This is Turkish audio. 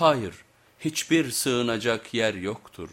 Hayır, hiçbir sığınacak yer yoktur.